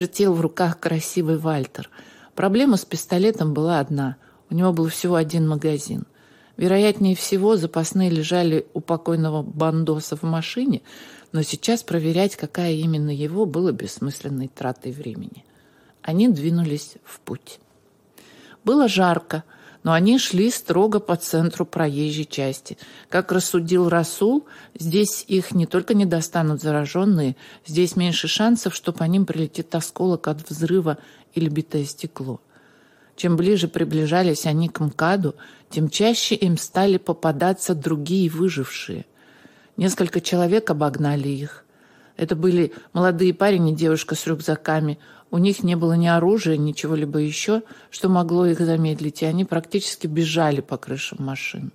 вертел в руках красивый Вальтер. Проблема с пистолетом была одна. У него был всего один магазин. Вероятнее всего, запасные лежали у покойного бандоса в машине, но сейчас проверять, какая именно его, было бессмысленной тратой времени. Они двинулись в путь. Было жарко, но они шли строго по центру проезжей части. Как рассудил Расул, здесь их не только не достанут зараженные, здесь меньше шансов, что по ним прилетит осколок от взрыва или битое стекло. Чем ближе приближались они к МКАДу, тем чаще им стали попадаться другие выжившие. Несколько человек обогнали их. Это были молодые парень и девушка с рюкзаками. У них не было ни оружия, ни чего-либо еще, что могло их замедлить, и они практически бежали по крышам машин.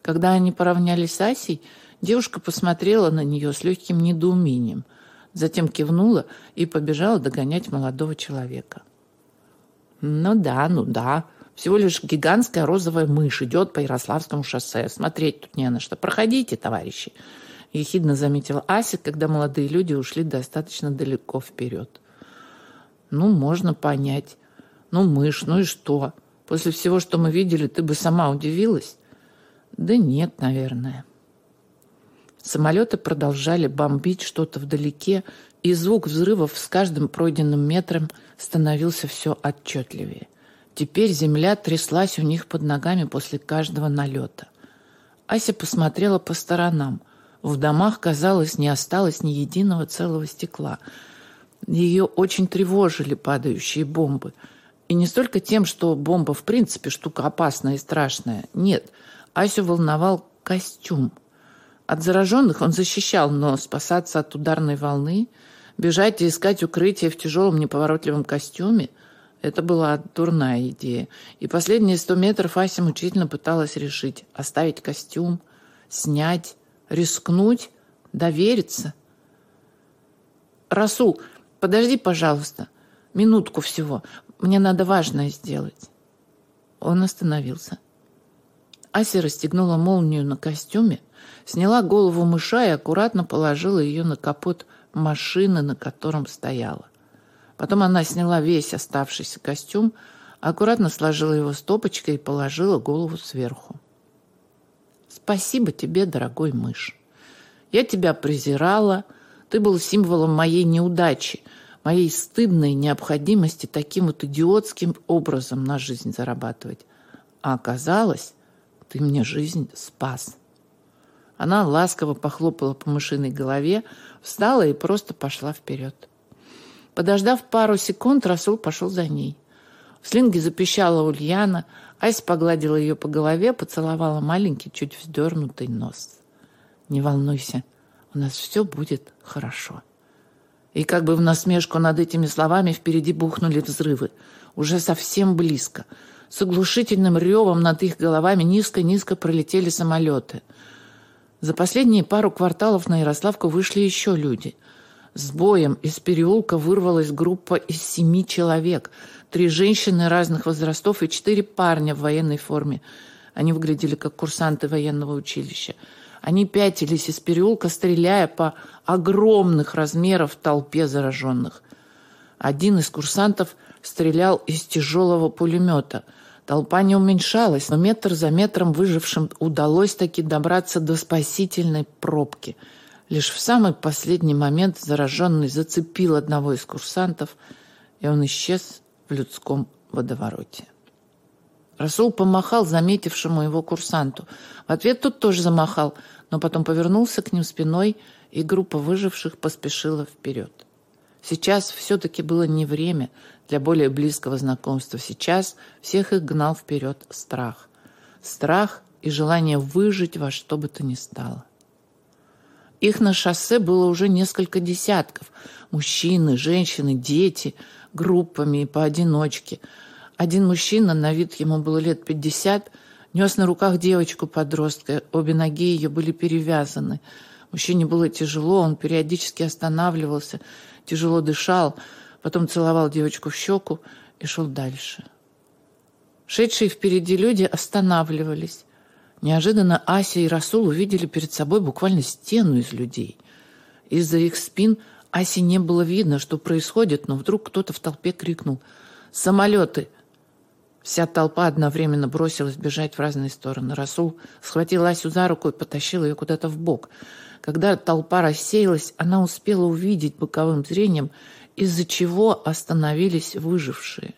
Когда они поравнялись с Асей, девушка посмотрела на нее с легким недоумением, затем кивнула и побежала догонять молодого человека. «Ну да, ну да. Всего лишь гигантская розовая мышь идет по Ярославскому шоссе. Смотреть тут не на что. Проходите, товарищи!» Ехидно заметила Ася, когда молодые люди ушли достаточно далеко вперед. Ну, можно понять. Ну, мышь, ну и что? После всего, что мы видели, ты бы сама удивилась? Да нет, наверное. Самолеты продолжали бомбить что-то вдалеке, и звук взрывов с каждым пройденным метром становился все отчетливее. Теперь земля тряслась у них под ногами после каждого налета. Ася посмотрела по сторонам. В домах, казалось, не осталось ни единого целого стекла – ее очень тревожили падающие бомбы. И не столько тем, что бомба в принципе штука опасная и страшная. Нет, Асю волновал костюм. От зараженных он защищал, но спасаться от ударной волны, бежать и искать укрытие в тяжелом неповоротливом костюме – это была дурная идея. И последние сто метров Ася мучительно пыталась решить – оставить костюм, снять, рискнуть, довериться. «Расул, Подожди, пожалуйста, минутку всего. Мне надо важное сделать. Он остановился. Ася расстегнула молнию на костюме, сняла голову мыша и аккуратно положила ее на капот машины, на котором стояла. Потом она сняла весь оставшийся костюм, аккуратно сложила его стопочкой и положила голову сверху. «Спасибо тебе, дорогой мышь. Я тебя презирала, ты был символом моей неудачи, моей стыдной необходимости таким вот идиотским образом на жизнь зарабатывать. А оказалось, ты мне жизнь спас. Она ласково похлопала по мышиной голове, встала и просто пошла вперед. Подождав пару секунд, Расул пошел за ней. В слинге запищала Ульяна, Ась погладила ее по голове, поцеловала маленький, чуть вздернутый нос. «Не волнуйся, у нас все будет хорошо. И как бы в насмешку над этими словами впереди бухнули взрывы. Уже совсем близко. С оглушительным ревом над их головами низко-низко пролетели самолеты. За последние пару кварталов на Ярославку вышли еще люди. С боем из переулка вырвалась группа из семи человек. Три женщины разных возрастов и четыре парня в военной форме. Они выглядели как курсанты военного училища. Они пятились из переулка, стреляя по огромных размеров толпе зараженных. Один из курсантов стрелял из тяжелого пулемета. Толпа не уменьшалась, но метр за метром выжившим удалось таки добраться до спасительной пробки. Лишь в самый последний момент зараженный зацепил одного из курсантов, и он исчез в людском водовороте. Расул помахал заметившему его курсанту. В ответ тот тоже замахал, но потом повернулся к ним спиной, и группа выживших поспешила вперед. Сейчас все-таки было не время для более близкого знакомства. Сейчас всех их гнал вперед страх. Страх и желание выжить во что бы то ни стало. Их на шоссе было уже несколько десятков. Мужчины, женщины, дети, группами и поодиночке – один мужчина, на вид ему было лет пятьдесят, нес на руках девочку-подростка. Обе ноги ее были перевязаны. Мужчине было тяжело, он периодически останавливался, тяжело дышал, потом целовал девочку в щеку и шел дальше. Шедшие впереди люди останавливались. Неожиданно Ася и Расул увидели перед собой буквально стену из людей. Из-за их спин Асе не было видно, что происходит, но вдруг кто-то в толпе крикнул «Самолеты!». Вся толпа одновременно бросилась бежать в разные стороны. Расул схватил Асю за руку и потащил ее куда-то в бок. Когда толпа рассеялась, она успела увидеть боковым зрением, из-за чего остановились выжившие.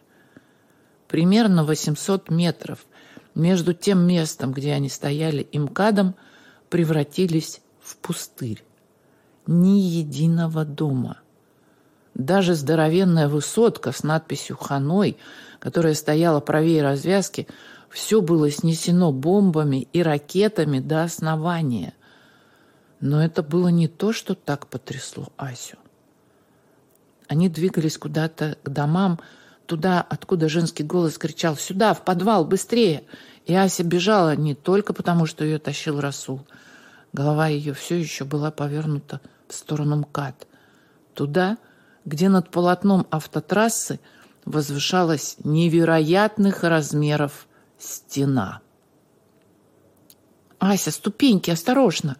Примерно 800 метров между тем местом, где они стояли, и МКАДом, превратились в пустырь. Ни единого дома. Даже здоровенная высотка с надписью «Ханой», которая стояла правее развязки, все было снесено бомбами и ракетами до основания. Но это было не то, что так потрясло Асю. Они двигались куда-то к домам, туда, откуда женский голос кричал «Сюда, в подвал, быстрее!» И Ася бежала не только потому, что ее тащил Расул. Голова ее все еще была повернута в сторону МКАД. Туда, где над полотном автотрассы возвышалась невероятных размеров стена. «Ася, ступеньки, осторожно!»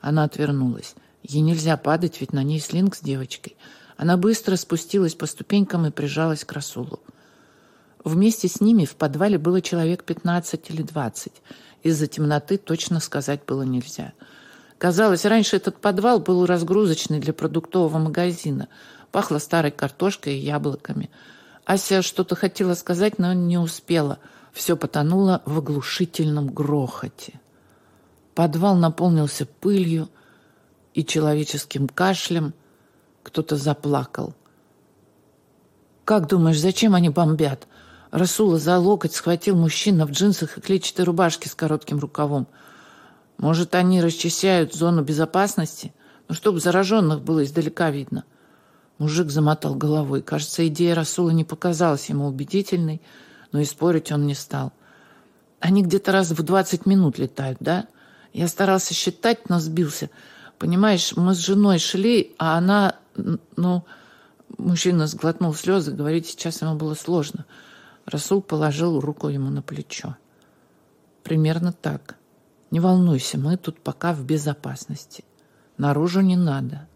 Она отвернулась. Ей нельзя падать, ведь на ней слинг с девочкой. Она быстро спустилась по ступенькам и прижалась к Расулу. Вместе с ними в подвале было человек 15 или 20. Из-за темноты точно сказать было нельзя. Казалось, раньше этот подвал был разгрузочный для продуктового магазина. Пахло старой картошкой и яблоками. Ася что-то хотела сказать, но не успела. Все потонуло в оглушительном грохоте. Подвал наполнился пылью и человеческим кашлем. Кто-то заплакал. «Как думаешь, зачем они бомбят?» Расула за локоть схватил мужчина в джинсах и клетчатой рубашке с коротким рукавом. «Может, они расчищают зону безопасности? Ну, чтобы зараженных было издалека видно». Мужик замотал головой. Кажется, идея Расула не показалась ему убедительной, но и спорить он не стал. «Они где-то раз в двадцать минут летают, да?» Я старался считать, но сбился. Понимаешь, мы с женой шли, а она, ну... Мужчина сглотнул слезы, говорить сейчас ему было сложно. Расул положил руку ему на плечо. Примерно так. Не волнуйся, мы тут пока в безопасности. Наружу не надо.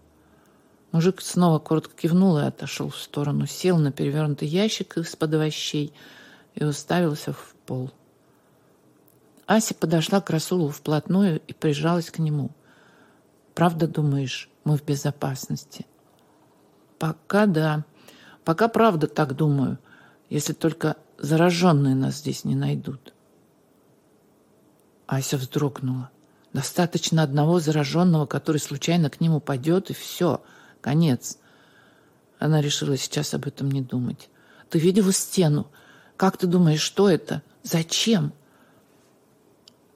Мужик снова коротко кивнул и отошел в сторону, сел на перевернутый ящик из-под овощей и уставился в пол. Ася подошла к Расулу вплотную и прижалась к нему. «Правда думаешь, мы в безопасности?» «Пока да. Пока правда так думаю, если только зараженные нас здесь не найдут». Ася вздрогнула. Достаточно одного зараженного, который случайно к ним упадет, и все, конец. Она решила сейчас об этом не думать. «Ты видела стену? Как ты думаешь, что это? Зачем?»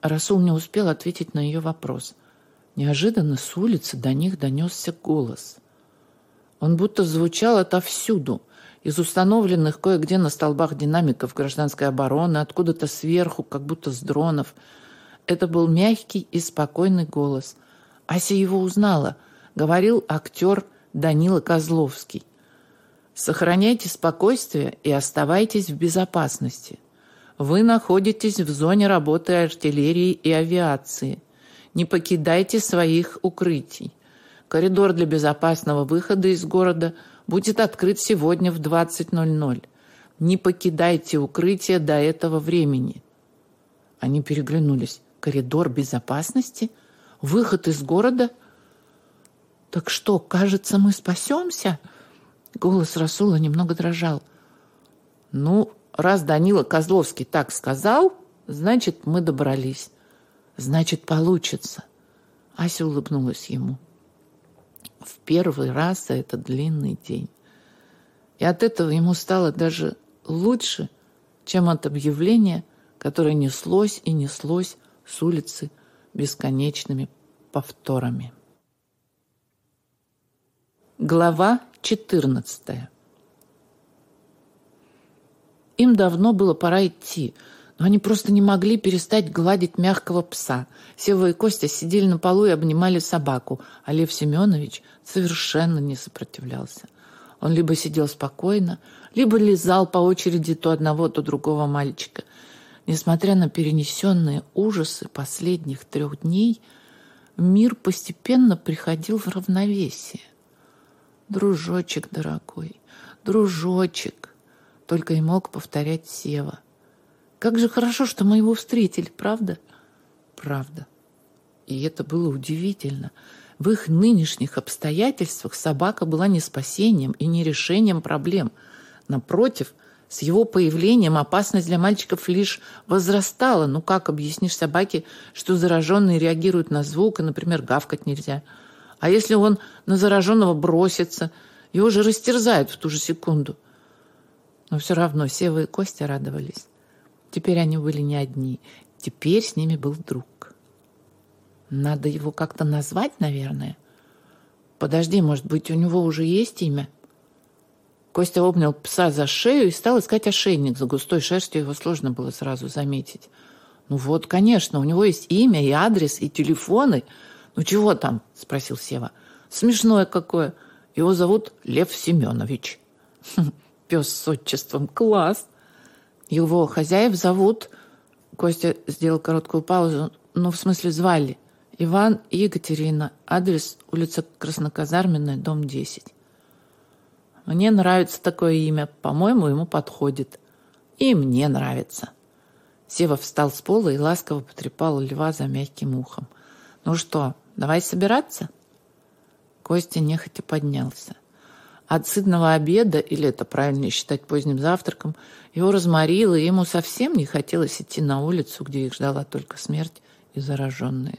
Расул не успел ответить на ее вопрос. Неожиданно с улицы до них донесся голос. Он будто звучал отовсюду, из установленных кое-где на столбах динамиков гражданской обороны, откуда-то сверху, как будто с дронов. Это был мягкий и спокойный голос. Ася его узнала. Говорил актер Данила Козловский. «Сохраняйте спокойствие и оставайтесь в безопасности». Вы находитесь в зоне работы артиллерии и авиации. Не покидайте своих укрытий. Коридор для безопасного выхода из города будет открыт сегодня в 20.00. Не покидайте укрытие до этого времени. Они переглянулись. Коридор безопасности? Выход из города? Так что, кажется, мы спасемся? Голос Расула немного дрожал. Ну, раз Данила Козловский так сказал, значит, мы добрались. Значит, получится. Ася улыбнулась ему. В первый раз за этот длинный день. И от этого ему стало даже лучше, чем от объявления, которое неслось и неслось с улицы бесконечными повторами. Глава четырнадцатая. Им давно было пора идти, но они просто не могли перестать гладить мягкого пса. Сева и Костя сидели на полу и обнимали собаку, а Лев Семенович совершенно не сопротивлялся. Он либо сидел спокойно, либо лизал по очереди то одного, то другого мальчика. Несмотря на перенесенные ужасы последних трех дней, мир постепенно приходил в равновесие. Дружочек дорогой, дружочек, только и мог повторять Сева. Как же хорошо, что мы его встретили, правда? Правда. И это было удивительно. В их нынешних обстоятельствах собака была не спасением и не решением проблем. Напротив, с его появлением опасность для мальчиков лишь возрастала. Ну как объяснишь собаке, что зараженные реагируют на звук, и, например, гавкать нельзя? А если он на зараженного бросится, его же растерзают в ту же секунду. Но все равно Сева и Костя радовались. Теперь они были не одни. Теперь с ними был друг. Надо его как-то назвать, наверное. Подожди, может быть, у него уже есть имя? Костя обнял пса за шею и стал искать ошейник. За густой шерстью его сложно было сразу заметить. Ну вот, конечно, у него есть имя и адрес, и телефоны. Ну чего там? Спросил Сева. Смешное какое. Его зовут Лев Семенович. Пес с отчеством. Класс. Его хозяев зовут... Костя сделал короткую паузу. Ну, в смысле, звали. Иван и Екатерина. Адрес улица Красноказарменная, дом 10. Мне нравится такое имя. По-моему, ему подходит. И мне нравится. Сева встал с пола и ласково потрепал льва за мягким ухом. «Ну что, давай собираться?» Костя нехотя поднялся. От сытного обеда, или это правильнее считать поздним завтраком, его разморило, и ему совсем не хотелось идти на улицу, где их ждала только смерть и зараженные.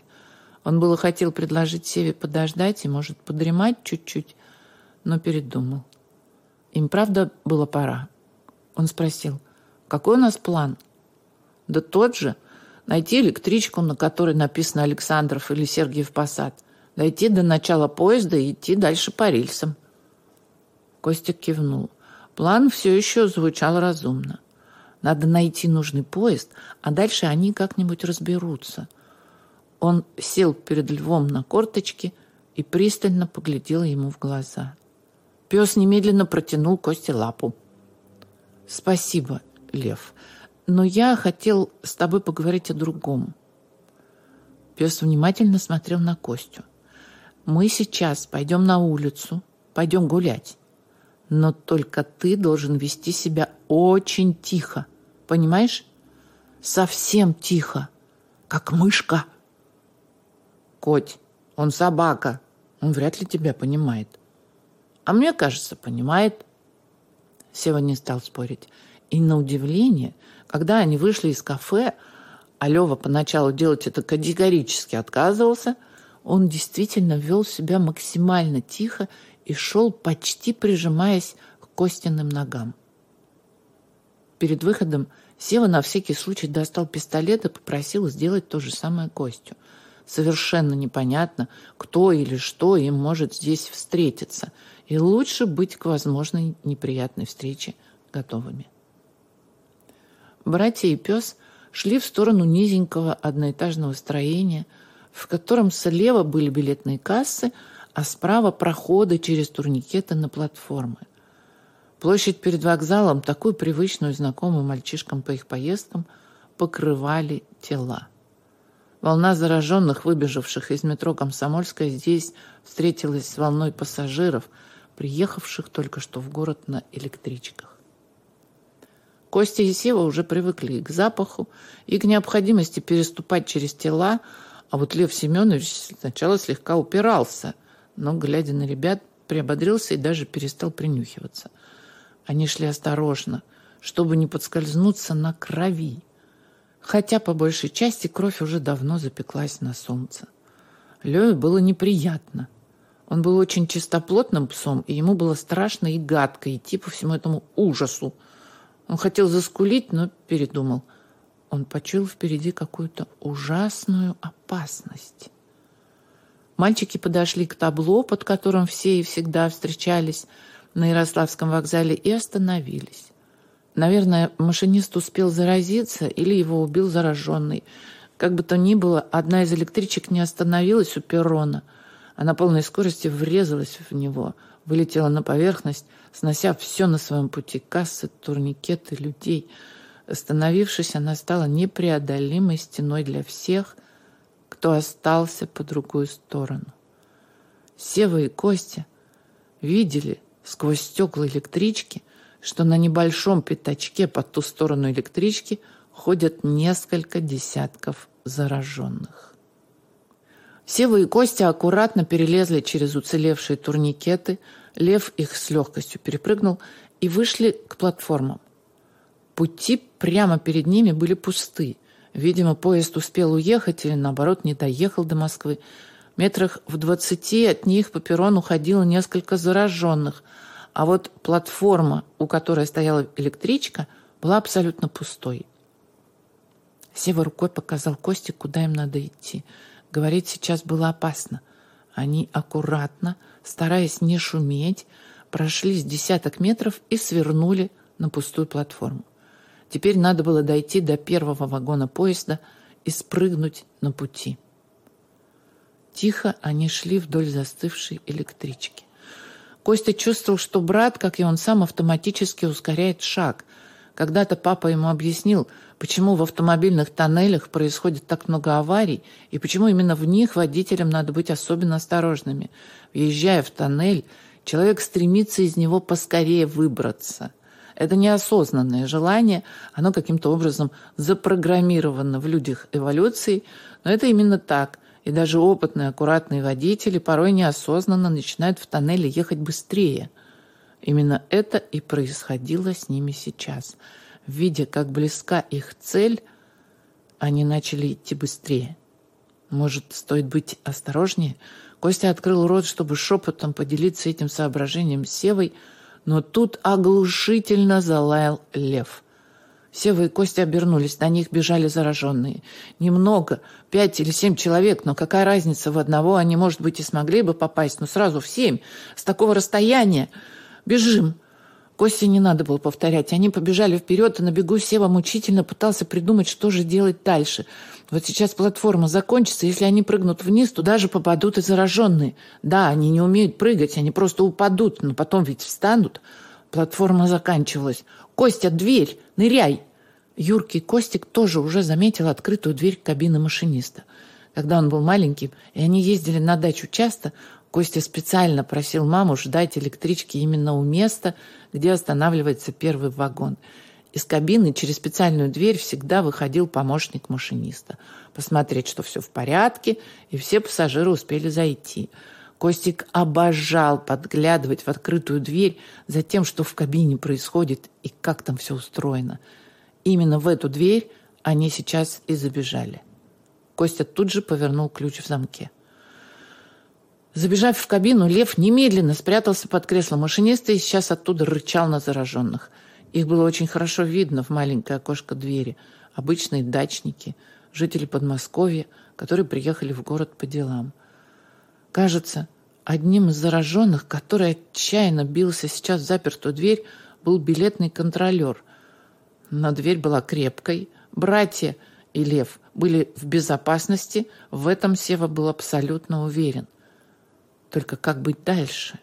Он было хотел предложить Севе подождать и, может, подремать чуть-чуть, но передумал. Им, правда, было пора. Он спросил, какой у нас план? Да тот же. Найти электричку, на которой написано Александров или Сергиев Посад. Дойти до начала поезда и идти дальше по рельсам. Костя кивнул. План все еще звучал разумно. Надо найти нужный поезд, а дальше они как-нибудь разберутся. Он сел перед львом на корточки и пристально поглядел ему в глаза. Пес немедленно протянул Косте лапу. «Спасибо, Лев, но я хотел с тобой поговорить о другом». Пес внимательно смотрел на Костю. «Мы сейчас пойдем на улицу, пойдем гулять. Но только ты должен вести себя очень тихо, понимаешь? Совсем тихо, как мышка». «Коть, он собака, он вряд ли тебя понимает». А мне кажется, понимает. Сева не стал спорить. И на удивление, когда они вышли из кафе, а Лева поначалу делать это категорически отказывался, он действительно вел себя максимально тихо и шел, почти прижимаясь к Костяным ногам. Перед выходом Сева на всякий случай достал пистолет и попросил сделать то же самое Костю. Совершенно непонятно, кто или что им может здесь встретиться – и лучше быть к возможной неприятной встрече готовыми. Братья и пес шли в сторону низенького одноэтажного строения, в котором слева были билетные кассы, а справа проходы через турникеты на платформы. Площадь перед вокзалом, такую привычную, знакомую мальчишкам по их поездкам, покрывали тела. Волна зараженных, выбежавших из метро «Комсомольская», здесь встретилась с волной пассажиров – приехавших только что в город на электричках. Костя и Сева уже привыкли к запаху и к необходимости переступать через тела, а вот Лев Семенович сначала слегка упирался, но, глядя на ребят, приободрился и даже перестал принюхиваться. Они шли осторожно, чтобы не подскользнуться на крови, хотя по большей части кровь уже давно запеклась на солнце. Леве было неприятно – он был очень чистоплотным псом, и ему было страшно и гадко идти по всему этому ужасу. Он хотел заскулить, но передумал. Он почуял впереди какую-то ужасную опасность. Мальчики подошли к табло, под которым все и всегда встречались на Ярославском вокзале, и остановились. Наверное, машинист успел заразиться или его убил зараженный. Как бы то ни было, одна из электричек не остановилась у перрона – а на полной скорости врезалась в него, вылетела на поверхность, снося все на своем пути кассы, турникеты, людей. Остановившись, она стала непреодолимой стеной для всех, кто остался по другую сторону. Сева и Костя видели сквозь стекла электрички, что на небольшом пятачке по ту сторону электрички ходят несколько десятков зараженных. Сева и Костя аккуратно перелезли через уцелевшие турникеты, Лев их с легкостью перепрыгнул и вышли к платформам. Пути прямо перед ними были пусты. Видимо, поезд успел уехать или, наоборот, не доехал до Москвы. Метрах в двадцати от них по перрону ходило несколько зараженных, а вот платформа, у которой стояла электричка, была абсолютно пустой. Сева рукой показал Косте, куда им надо идти. Говорить сейчас было опасно. Они аккуратно, стараясь не шуметь, прошли с десяток метров и свернули на пустую платформу. Теперь надо было дойти до первого вагона поезда и спрыгнуть на пути. Тихо они шли вдоль застывшей электрички. Костя чувствовал, что брат, как и он сам, автоматически ускоряет шаг. Когда-то папа ему объяснил, почему в автомобильных тоннелях происходит так много аварий и почему именно в них водителям надо быть особенно осторожными. Въезжая в тоннель, человек стремится из него поскорее выбраться. Это неосознанное желание, оно каким-то образом запрограммировано в людях эволюции, но это именно так. И даже опытные, аккуратные водители порой неосознанно начинают в тоннеле ехать быстрее. Именно это и происходило с ними сейчас. Видя, как близка их цель, они начали идти быстрее. Может, стоит быть осторожнее? Костя открыл рот, чтобы шепотом поделиться этим соображением с Севой, но тут оглушительно залаял лев – Сева и Костя обернулись, на них бежали зараженные. Немного, пять или семь человек, но какая разница, в одного они, может быть, и смогли бы попасть, но сразу в семь, с такого расстояния. Бежим. Косте не надо было повторять. Они побежали вперед, и на бегу Сева мучительно пытался придумать, что же делать дальше. Вот сейчас платформа закончится, если они прыгнут вниз, туда же попадут и зараженные. Да, они не умеют прыгать, они просто упадут, но потом ведь встанут. Платформа заканчивалась. «Костя, дверь! Ныряй!» Юркий Костик тоже уже заметил открытую дверь кабины машиниста. Когда он был маленьким, и они ездили на дачу часто, Костя специально просил маму ждать электрички именно у места, где останавливается первый вагон. Из кабины через специальную дверь всегда выходил помощник машиниста. Посмотреть, что все в порядке, и все пассажиры успели зайти – Костик обожал подглядывать в открытую дверь за тем, что в кабине происходит и как там все устроено. Именно в эту дверь они сейчас и забежали. Костя тут же повернул ключ в замке. Забежав в кабину, Лев немедленно спрятался под кресло машиниста и сейчас оттуда рычал на зараженных. Их было очень хорошо видно в маленькое окошко двери. Обычные дачники, жители Подмосковья, которые приехали в город по делам. Кажется, одним из зараженных, который отчаянно бился сейчас в запертую дверь, был билетный контролер. Но дверь была крепкой. Братья и Лев были в безопасности. В этом Сева был абсолютно уверен. Только как быть дальше?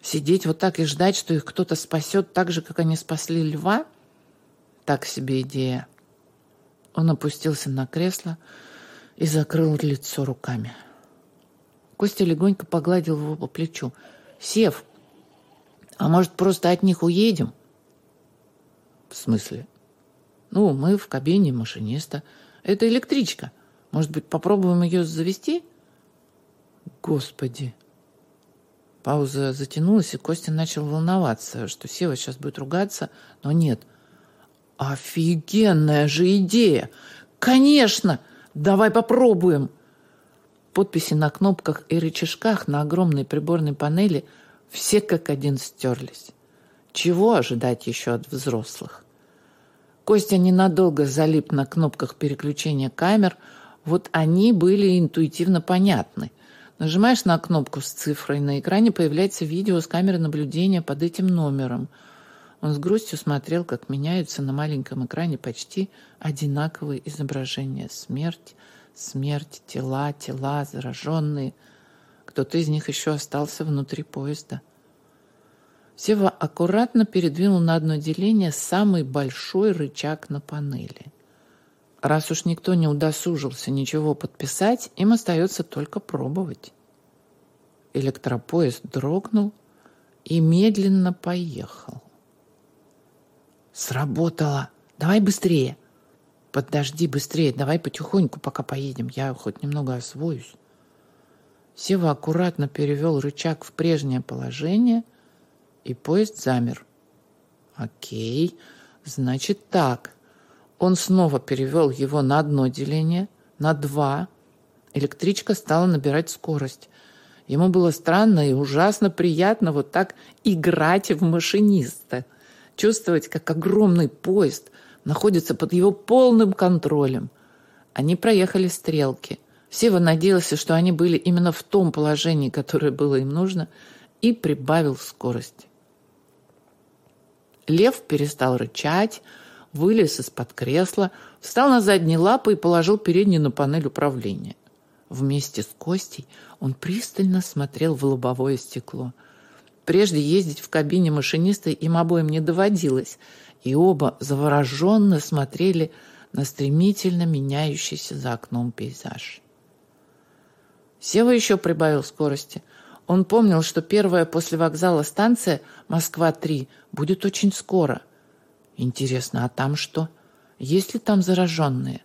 Сидеть вот так и ждать, что их кто-то спасет так же, как они спасли льва? Так себе идея. Он опустился на кресло и закрыл лицо руками. Костя легонько погладил его по плечу. «Сев, а может, просто от них уедем?» «В смысле?» «Ну, мы в кабине машиниста. Это электричка. Может быть, попробуем ее завести?» «Господи!» Пауза затянулась, и Костя начал волноваться, что Сева сейчас будет ругаться, но нет. «Офигенная же идея! Конечно! Давай попробуем!» Подписи на кнопках и рычажках на огромной приборной панели все как один стерлись. Чего ожидать еще от взрослых? Костя ненадолго залип на кнопках переключения камер, вот они были интуитивно понятны. Нажимаешь на кнопку с цифрой, на экране появляется видео с камеры наблюдения под этим номером. Он с грустью смотрел, как меняются на маленьком экране почти одинаковые изображения. Смерть, Смерть, тела, тела, зараженные. Кто-то из них еще остался внутри поезда. Сева аккуратно передвинул на одно деление самый большой рычаг на панели. Раз уж никто не удосужился ничего подписать, им остается только пробовать. Электропоезд дрогнул и медленно поехал. Сработало. Давай быстрее. Подожди быстрее, давай потихоньку, пока поедем. Я хоть немного освоюсь. Сева аккуратно перевел рычаг в прежнее положение, и поезд замер. Окей, значит так. Он снова перевел его на одно деление, на два. Электричка стала набирать скорость. Ему было странно и ужасно приятно вот так играть в машиниста – чувствовать, как огромный поезд находится под его полным контролем. Они проехали стрелки. Сева надеялся, что они были именно в том положении, которое было им нужно, и прибавил скорость. Лев перестал рычать, вылез из-под кресла, встал на задние лапы и положил передние на панель управления. Вместе с Костей он пристально смотрел в лобовое стекло – Прежде ездить в кабине машиниста им обоим не доводилось, и оба завороженно смотрели на стремительно меняющийся за окном пейзаж. Сева еще прибавил скорости. Он помнил, что первая после вокзала станция «Москва-3» будет очень скоро. Интересно, а там что? Есть ли там зараженные?